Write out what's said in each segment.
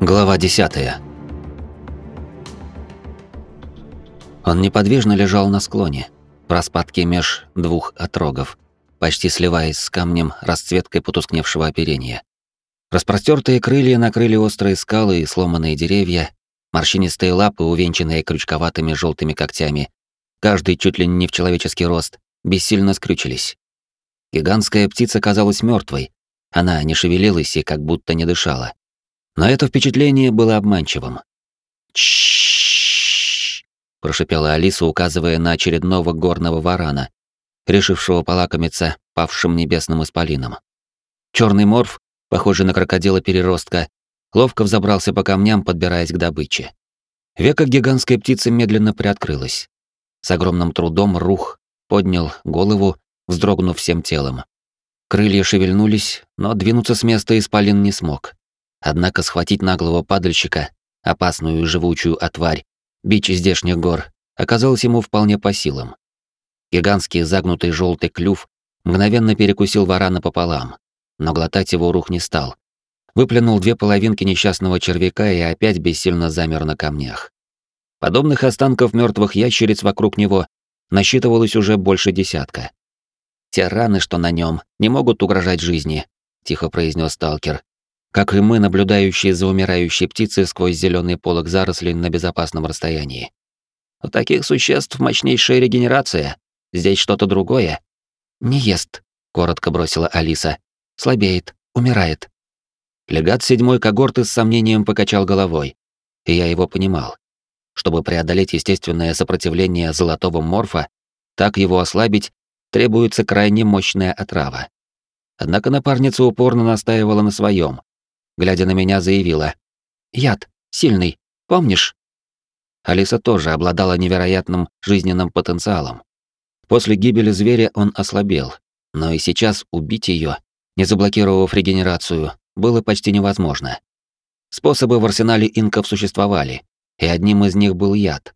Глава 10. Он неподвижно лежал на склоне, в распадке меж двух отрогов, почти сливаясь с камнем расцветкой потускневшего оперения. Распростертые крылья накрыли острые скалы и сломанные деревья, морщинистые лапы, увенчанные крючковатыми желтыми когтями, каждый чуть ли не в человеческий рост, бессильно скрючились. Гигантская птица казалась мертвой, она не шевелилась и как будто не дышала. Но это впечатление было обманчивым. «Чшшш!» — прошипела Алиса, указывая на очередного горного варана, решившего полакомиться павшим небесным исполином. Черный морф, похожий на крокодила-переростка, ловко взобрался по камням, подбираясь к добыче. Века гигантской птицы медленно приоткрылась. С огромным трудом рух поднял голову, вздрогнув всем телом. Крылья шевельнулись, но двинуться с места исполин не смог. Однако схватить наглого падальщика, опасную и живучую отварь, бич здешних гор, оказалось ему вполне по силам. Гигантский загнутый желтый клюв мгновенно перекусил варана пополам, но глотать его рух не стал. Выплюнул две половинки несчастного червяка и опять бессильно замер на камнях. Подобных останков мертвых ящериц вокруг него насчитывалось уже больше десятка. Те раны, что на нем, не могут угрожать жизни, тихо произнес сталкер, как и мы, наблюдающие за умирающей птицей сквозь зеленый полог зарослей на безопасном расстоянии. У таких существ мощнейшая регенерация. Здесь что-то другое. Не ест, коротко бросила Алиса. Слабеет, умирает. Легат седьмой когорты с сомнением покачал головой, и я его понимал. Чтобы преодолеть естественное сопротивление золотого морфа, так его ослабить, требуется крайне мощная отрава. Однако напарница упорно настаивала на своем, глядя на меня, заявила. «Яд. Сильный. Помнишь?» Алиса тоже обладала невероятным жизненным потенциалом. После гибели зверя он ослабел, но и сейчас убить ее, не заблокировав регенерацию, было почти невозможно. Способы в арсенале инков существовали, и одним из них был яд.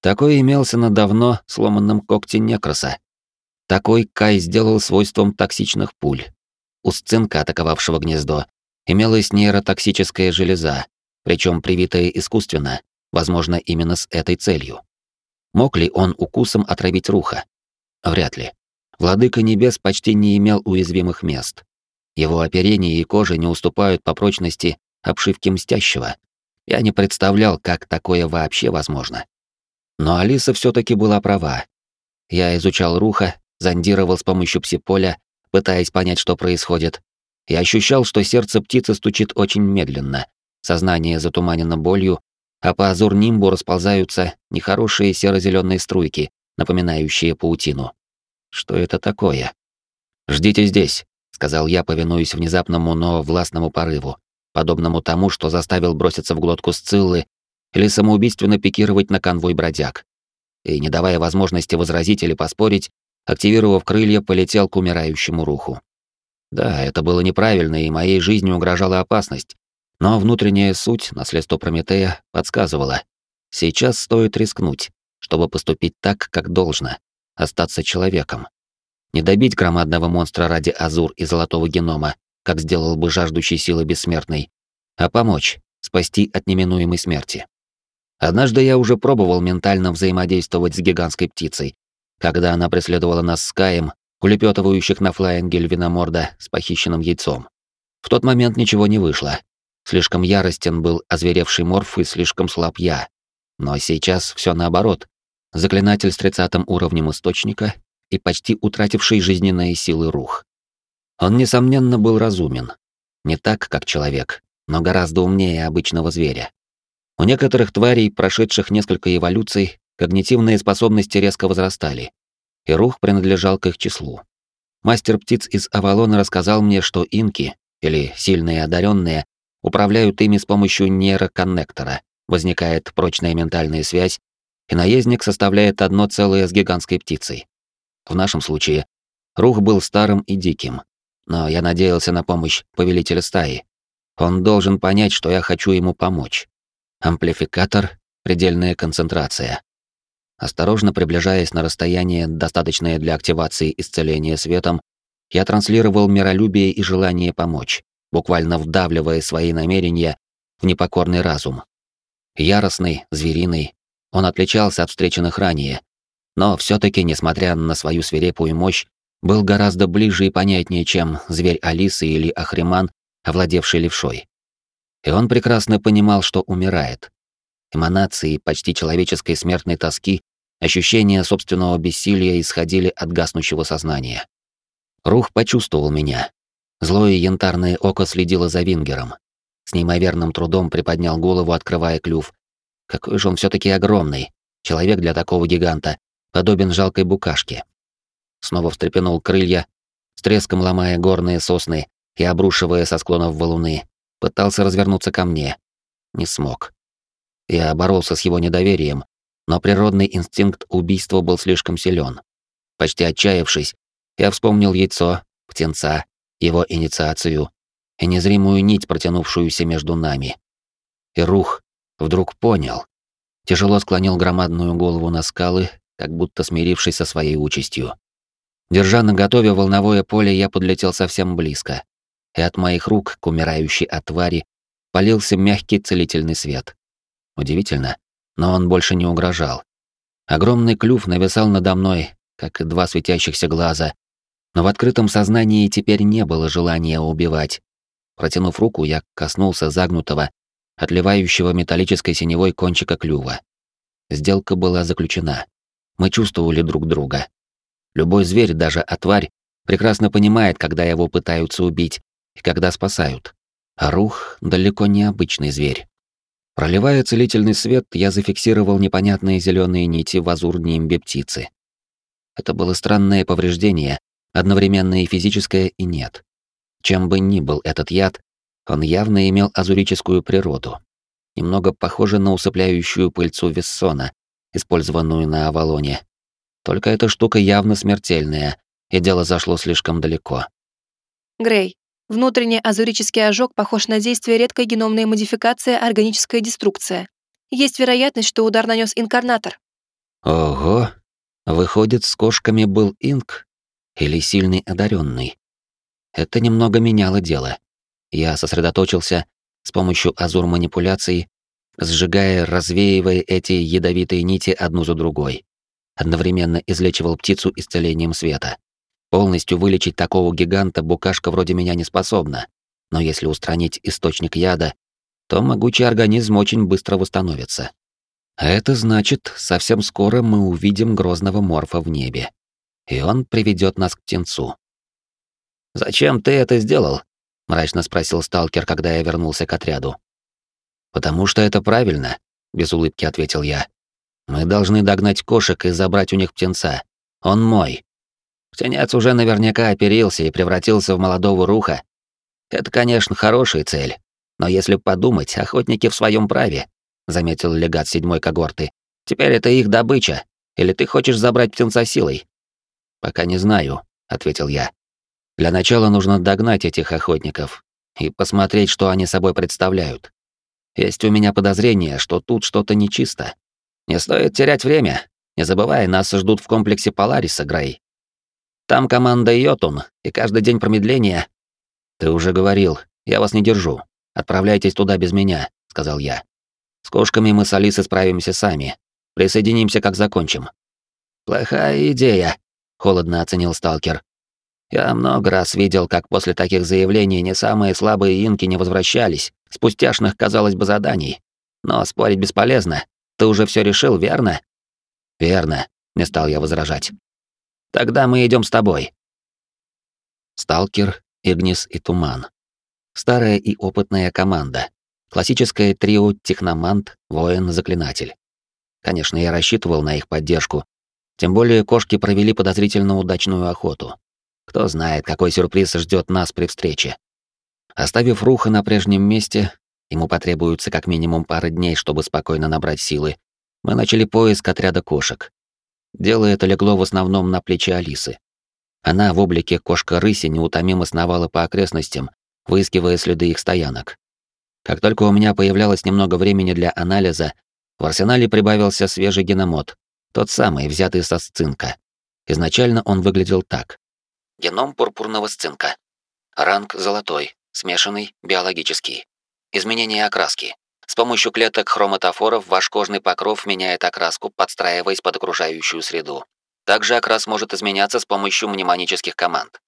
Такой имелся на давно сломанном когте некроса. Такой Кай сделал свойством токсичных пуль. У сцинка, атаковавшего гнездо, имелась нейротоксическая железа, причем привитая искусственно, возможно, именно с этой целью. Мог ли он укусом отравить руха? Вряд ли. Владыка небес почти не имел уязвимых мест. Его оперение и кожа не уступают по прочности обшивке мстящего. Я не представлял, как такое вообще возможно. Но Алиса все таки была права. Я изучал руха, зондировал с помощью псиполя, пытаясь понять, что происходит, я ощущал, что сердце птицы стучит очень медленно, сознание затуманено болью, а по азур-нимбу расползаются нехорошие серо-зеленые струйки, напоминающие паутину. Что это такое? «Ждите здесь», — сказал я, повинуясь внезапному, но властному порыву, подобному тому, что заставил броситься в глотку Сциллы или самоубийственно пикировать на конвой бродяг. И, не давая возможности возразить или поспорить, активировав крылья, полетел к умирающему руху. Да, это было неправильно, и моей жизни угрожала опасность. Но внутренняя суть, наследство Прометея, подсказывала. Сейчас стоит рискнуть, чтобы поступить так, как должно, остаться человеком. Не добить громадного монстра ради азур и золотого генома, как сделал бы жаждущий силы бессмертный, а помочь, спасти от неминуемой смерти. Однажды я уже пробовал ментально взаимодействовать с гигантской птицей, когда она преследовала нас с Каем улепетывающих на флаинге львиноморда с похищенным яйцом. В тот момент ничего не вышло. Слишком яростен был озверевший морф и слишком слаб я. Но сейчас все наоборот. Заклинатель с тридцатым уровнем источника и почти утративший жизненные силы рух. Он, несомненно, был разумен. Не так, как человек, но гораздо умнее обычного зверя. У некоторых тварей, прошедших несколько эволюций, когнитивные способности резко возрастали, и рух принадлежал к их числу. Мастер птиц из Авалона рассказал мне, что инки, или сильные одаренные, управляют ими с помощью нейроконнектора, возникает прочная ментальная связь, и наездник составляет одно целое с гигантской птицей. В нашем случае рух был старым и диким, но я надеялся на помощь повелителя стаи. Он должен понять, что я хочу ему помочь. Амплификатор, предельная концентрация. Осторожно приближаясь на расстояние, достаточное для активации исцеления светом, я транслировал миролюбие и желание помочь, буквально вдавливая свои намерения в непокорный разум. Яростный, звериный, он отличался от встреченных ранее, но все таки несмотря на свою свирепую мощь, был гораздо ближе и понятнее, чем зверь Алисы или Ахриман, овладевший левшой. И он прекрасно понимал, что умирает. Эманации почти человеческой смертной тоски, ощущения собственного бессилия исходили от гаснущего сознания. Рух почувствовал меня. Злое янтарное око следило за Вингером. С неимоверным трудом приподнял голову, открывая клюв. Какой же он все таки огромный. Человек для такого гиганта, подобен жалкой букашке. Снова встрепенул крылья, с треском ломая горные сосны и обрушивая со склонов валуны. Пытался развернуться ко мне. Не смог. Я боролся с его недоверием, но природный инстинкт убийства был слишком силен. Почти отчаявшись, я вспомнил яйцо, птенца, его инициацию и незримую нить, протянувшуюся между нами. И рух вдруг понял. Тяжело склонил громадную голову на скалы, как будто смирившись со своей участью. Держа на готове волновое поле, я подлетел совсем близко, и от моих рук к умирающей от полился мягкий целительный свет. Удивительно, но он больше не угрожал. Огромный клюв нависал надо мной, как и два светящихся глаза, но в открытом сознании теперь не было желания убивать. Протянув руку, я коснулся загнутого, отливающего металлической синевой кончика клюва. Сделка была заключена. Мы чувствовали друг друга. Любой зверь, даже отварь, прекрасно понимает, когда его пытаются убить и когда спасают. А рух далеко не обычный зверь. Проливая целительный свет, я зафиксировал непонятные зеленые нити в азурной имбе птицы. Это было странное повреждение, одновременно и физическое, и нет. Чем бы ни был этот яд, он явно имел азурическую природу. Немного похоже на усыпляющую пыльцу Вессона, использованную на Авалоне. Только эта штука явно смертельная, и дело зашло слишком далеко. Грей, внутренний азурический ожог похож на действие редкой геномной модификации органическая деструкция. Есть вероятность, что удар нанес инкарнатор. Ого, выходит, с кошками был инк или сильный одаренный. Это немного меняло дело. Я сосредоточился с помощью азур-манипуляций, сжигая, развеивая эти ядовитые нити одну за другой. Одновременно излечивал птицу исцелением света. Полностью вылечить такого гиганта букашка вроде меня не способна, но если устранить источник яда, то могучий организм очень быстро восстановится. А это значит, совсем скоро мы увидим грозного морфа в небе. И он приведет нас к птенцу. «Зачем ты это сделал?» — мрачно спросил сталкер, когда я вернулся к отряду. «Потому что это правильно», — без улыбки ответил я. «Мы должны догнать кошек и забрать у них птенца. Он мой. Птенец уже наверняка оперился и превратился в молодого руха. Это, конечно, хорошая цель, но если подумать, охотники в своем праве», — заметил легат седьмой когорты. «Теперь это их добыча. Или ты хочешь забрать птенца силой?» «Пока не знаю», — ответил я. Для начала нужно догнать этих охотников и посмотреть, что они собой представляют. Есть у меня подозрение, что тут что-то нечисто. Не стоит терять время. Не забывай, нас ждут в комплексе Полариса, Грей. Там команда Йотун, и каждый день промедления... Ты уже говорил, я вас не держу. Отправляйтесь туда без меня, сказал я. С кошками мы с Алисой справимся сами. Присоединимся, как закончим. Плохая идея, холодно оценил сталкер. Я много раз видел, как после таких заявлений не самые слабые инки не возвращались, с пустяшных, казалось бы, заданий. Но спорить бесполезно. Ты уже все решил, верно? Верно, не стал я возражать. Тогда мы идем с тобой. Сталкер, Игнис и Туман. Старая и опытная команда. Классическое трио техномант, воин, заклинатель. Конечно, я рассчитывал на их поддержку. Тем более кошки провели подозрительно удачную охоту. Кто знает, какой сюрприз ждет нас при встрече. Оставив Руха на прежнем месте, ему потребуется как минимум пара дней, чтобы спокойно набрать силы, мы начали поиск отряда кошек. Дело это легло в основном на плечи Алисы. Она в облике кошка-рыси неутомимо сновала по окрестностям, выискивая следы их стоянок. Как только у меня появлялось немного времени для анализа, в арсенале прибавился свежий геномод, тот самый, взятый со сцинка. Изначально он выглядел так. Геном пурпурного сцинка. Ранг золотой, смешанный, биологический. Изменение окраски. С помощью клеток хроматофоров ваш кожный покров меняет окраску, подстраиваясь под окружающую среду. Также окрас может изменяться с помощью мнемонических команд.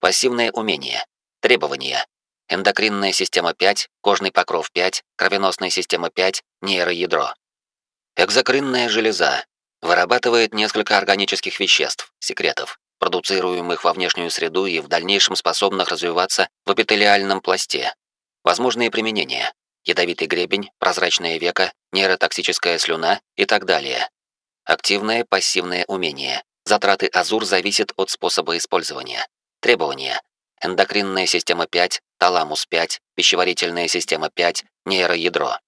Пассивное умение. Требования. Эндокринная система 5, кожный покров 5, кровеносная система 5, нейроядро. Экзокринная железа. Вырабатывает несколько органических веществ, секретов, продуцируемых во внешнюю среду и в дальнейшем способных развиваться в эпителиальном пласте. Возможные применения. Ядовитый гребень, прозрачное веко, нейротоксическая слюна и так далее. Активное, пассивное умение. Затраты Азур зависят от способа использования. Требования. Эндокринная система 5, таламус 5, пищеварительная система 5, нейроядро.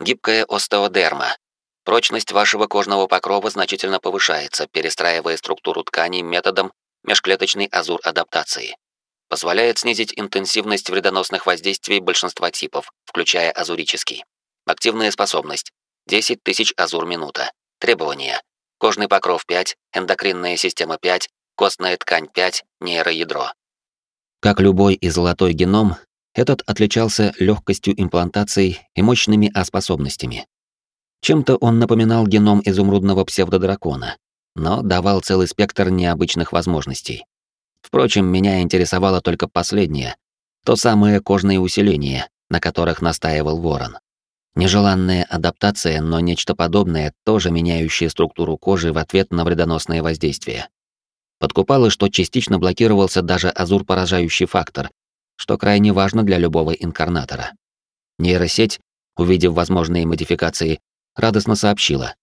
Гибкая остеодерма. Прочность вашего кожного покрова значительно повышается, перестраивая структуру тканей методом межклеточной азур-адаптации. Позволяет снизить интенсивность вредоносных воздействий большинства типов, включая азурический. Активная способность. 10 тысяч азур минута. Требования. Кожный покров 5, эндокринная система 5, костная ткань 5, нейроядро. Как любой и золотой геном, этот отличался легкостью имплантаций и мощными А-способностями. Чем-то он напоминал геном изумрудного псевдодракона, но давал целый спектр необычных возможностей. Впрочем, меня интересовало только последнее, то самое кожное усиление, на которых настаивал Ворон. Нежеланная адаптация, но нечто подобное, тоже меняющее структуру кожи в ответ на вредоносное воздействие. Подкупало, что частично блокировался даже азур-поражающий фактор, что крайне важно для любого инкарнатора. Нейросеть, увидев возможные модификации, радостно сообщила.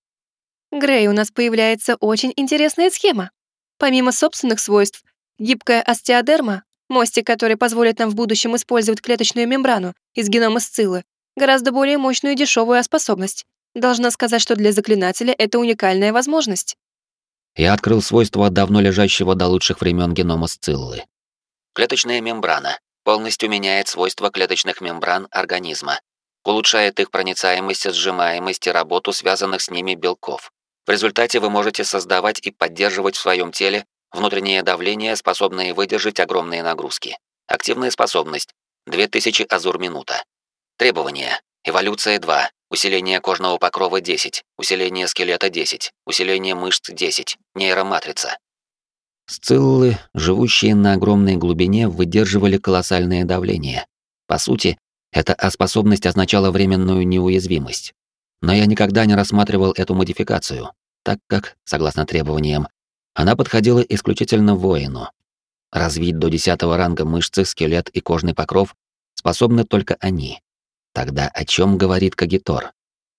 «Грей, у нас появляется очень интересная схема. Помимо собственных свойств, гибкая остеодерма, мостик, который позволит нам в будущем использовать клеточную мембрану из генома сциллы, гораздо более мощную и дешевую способность. Должна сказать, что для заклинателя это уникальная возможность. Я открыл свойства давно лежащего до лучших времен генома сциллы. Клеточная мембрана полностью меняет свойства клеточных мембран организма, улучшает их проницаемость, сжимаемость и работу связанных с ними белков. В результате вы можете создавать и поддерживать в своем теле внутреннее давление, способное выдержать огромные нагрузки. Активная способность 2000 азур минута. Требования: эволюция 2, Усиление кожного покрова 10, усиление скелета 10, усиление мышц 10, нейроматрица. Сциллы, живущие на огромной глубине, выдерживали колоссальное давление. По сути, эта способность означала временную неуязвимость. Но я никогда не рассматривал эту модификацию, так как, согласно требованиям, она подходила исключительно воину. Развить до 10 ранга мышцы, скелет и кожный покров способны только они. Тогда о чем говорит Кагитор?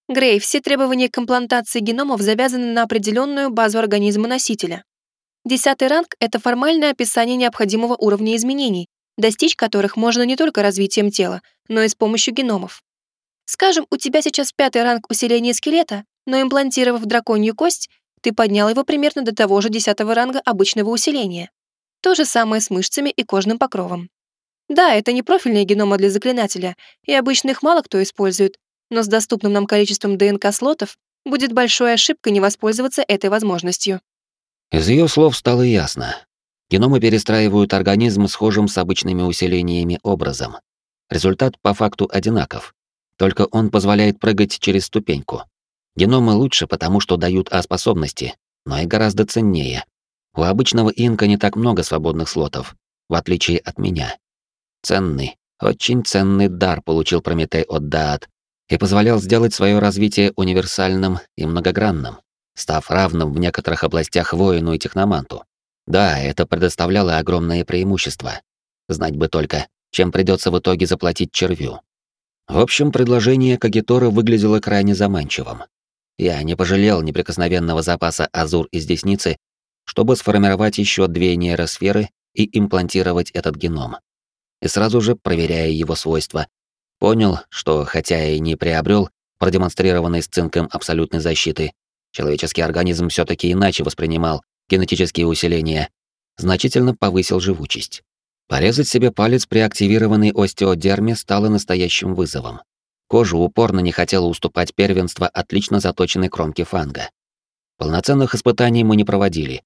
Грей, все требования к имплантации геномов завязаны на определенную базу организма носителя. Десятый ранг — это формальное описание необходимого уровня изменений, достичь которых можно не только развитием тела, но и с помощью геномов. Скажем, у тебя сейчас пятый ранг усиления скелета, но имплантировав драконью кость, ты поднял его примерно до того же десятого ранга обычного усиления. То же самое с мышцами и кожным покровом. Да, это не профильные геномы для заклинателя, и обычно их мало кто использует, но с доступным нам количеством ДНК-слотов будет большой ошибкой не воспользоваться этой возможностью. Из ее слов стало ясно. Геномы перестраивают организм схожим с обычными усилениями образом. Результат по факту одинаков. Только он позволяет прыгать через ступеньку. Геномы лучше, потому что дают А-способности, но и гораздо ценнее. У обычного инка не так много свободных слотов, в отличие от меня. Ценный, очень ценный дар получил Прометей от Даат и позволял сделать свое развитие универсальным и многогранным, став равным в некоторых областях воину и техноманту. Да, это предоставляло огромное преимущество. Знать бы только, чем придется в итоге заплатить червю. В общем, предложение Кагитора выглядело крайне заманчивым. Я не пожалел неприкосновенного запаса Азур из Десницы, чтобы сформировать еще две нейросферы и имплантировать этот геном и сразу же, проверяя его свойства, понял, что хотя и не приобрел продемонстрированный с цинком абсолютной защиты, человеческий организм все таки иначе воспринимал генетические усиления, значительно повысил живучесть. Порезать себе палец при активированной остеодерме стало настоящим вызовом. Кожа упорно не хотела уступать первенство отлично заточенной кромки фанга. Полноценных испытаний мы не проводили,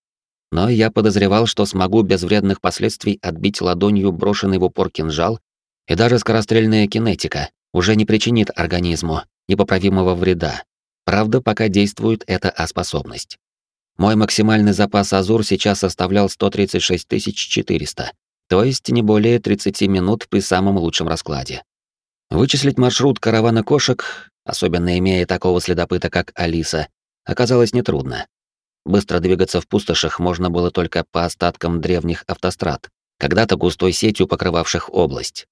но я подозревал, что смогу без вредных последствий отбить ладонью брошенный в упор кинжал и даже скорострельная кинетика, уже не причинит организму непоправимого вреда. Правда, пока действует эта А-способность. Мой максимальный запас Азур сейчас составлял 136 400, то есть не более 30 минут при самом лучшем раскладе. Вычислить маршрут каравана кошек, особенно имея такого следопыта, как Алиса, оказалось нетрудно. Быстро двигаться в пустошах можно было только по остаткам древних автострад, когда-то густой сетью покрывавших область.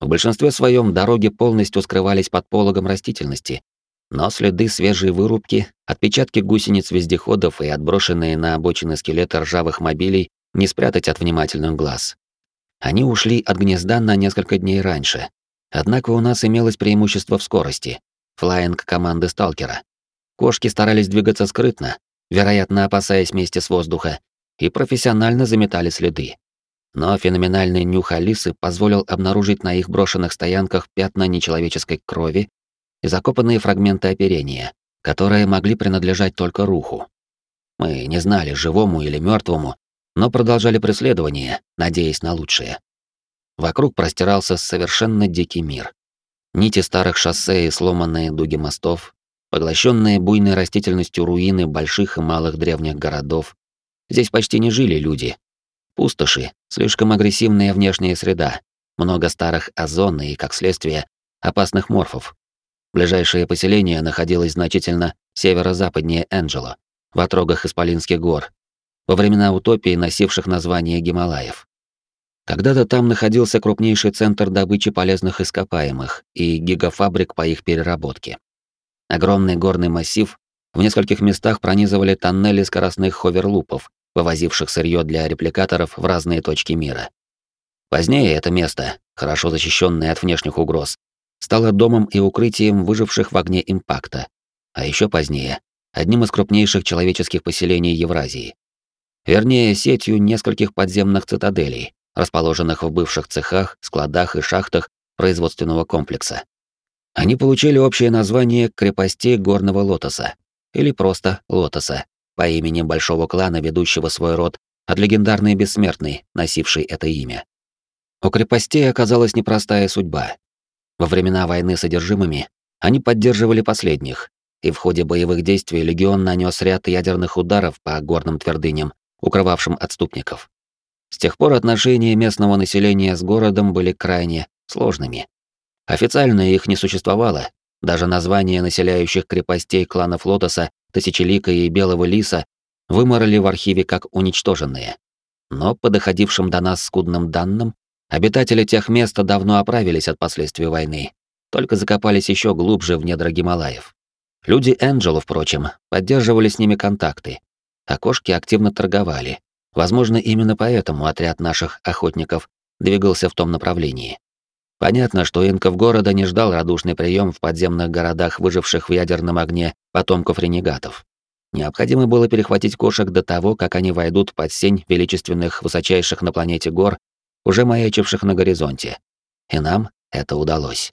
В большинстве своем дороги полностью скрывались под пологом растительности, но следы свежей вырубки, отпечатки гусениц вездеходов и отброшенные на обочины скелеты ржавых мобилей не спрятать от внимательных глаз. Они ушли от гнезда на несколько дней раньше. Однако у нас имелось преимущество в скорости. Флаинг команды сталкера. Кошки старались двигаться скрытно, вероятно, опасаясь вместе с воздуха, и профессионально заметали следы. Но феноменальный нюх Алисы позволил обнаружить на их брошенных стоянках пятна нечеловеческой крови и закопанные фрагменты оперения, которые могли принадлежать только руху. Мы не знали, живому или мертвому, но продолжали преследование, надеясь на лучшее. Вокруг простирался совершенно дикий мир. Нити старых шоссе и сломанные дуги мостов, поглощенные буйной растительностью руины больших и малых древних городов. Здесь почти не жили люди. Пустоши, слишком агрессивная внешняя среда, много старых озон и, как следствие, опасных морфов. Ближайшее поселение находилось значительно северо-западнее Энджело, в отрогах Исполинских гор, во времена утопии, носивших название Гималаев. Когда-то там находился крупнейший центр добычи полезных ископаемых и гигафабрик по их переработке. Огромный горный массив в нескольких местах пронизывали тоннели скоростных ховерлупов, вывозивших сырье для репликаторов в разные точки мира. Позднее это место, хорошо защищенное от внешних угроз, стало домом и укрытием выживших в огне импакта, а еще позднее — одним из крупнейших человеческих поселений Евразии. Вернее, сетью нескольких подземных цитаделей, расположенных в бывших цехах, складах и шахтах производственного комплекса. Они получили общее название крепостей Горного Лотоса, или просто Лотоса, по имени большого клана, ведущего свой род от легендарной бессмертной, носившей это имя. У крепостей оказалась непростая судьба. Во времена войны с одержимыми они поддерживали последних, и в ходе боевых действий легион нанес ряд ядерных ударов по горным твердыням, укрывавшим отступников. С тех пор отношения местного населения с городом были крайне сложными. Официально их не существовало, даже названия населяющих крепостей кланов Лотоса, Тысячелика и Белого Лиса выморали в архиве как уничтоженные. Но по доходившим до нас скудным данным, обитатели тех мест давно оправились от последствий войны, только закопались еще глубже в недра Гималаев. Люди Энджелу, впрочем, поддерживали с ними контакты, а кошки активно торговали. Возможно, именно поэтому отряд наших охотников двигался в том направлении. Понятно, что инков города не ждал радушный прием в подземных городах, выживших в ядерном огне потомков ренегатов. Необходимо было перехватить кошек до того, как они войдут под сень величественных высочайших на планете гор, уже маячивших на горизонте. И нам это удалось.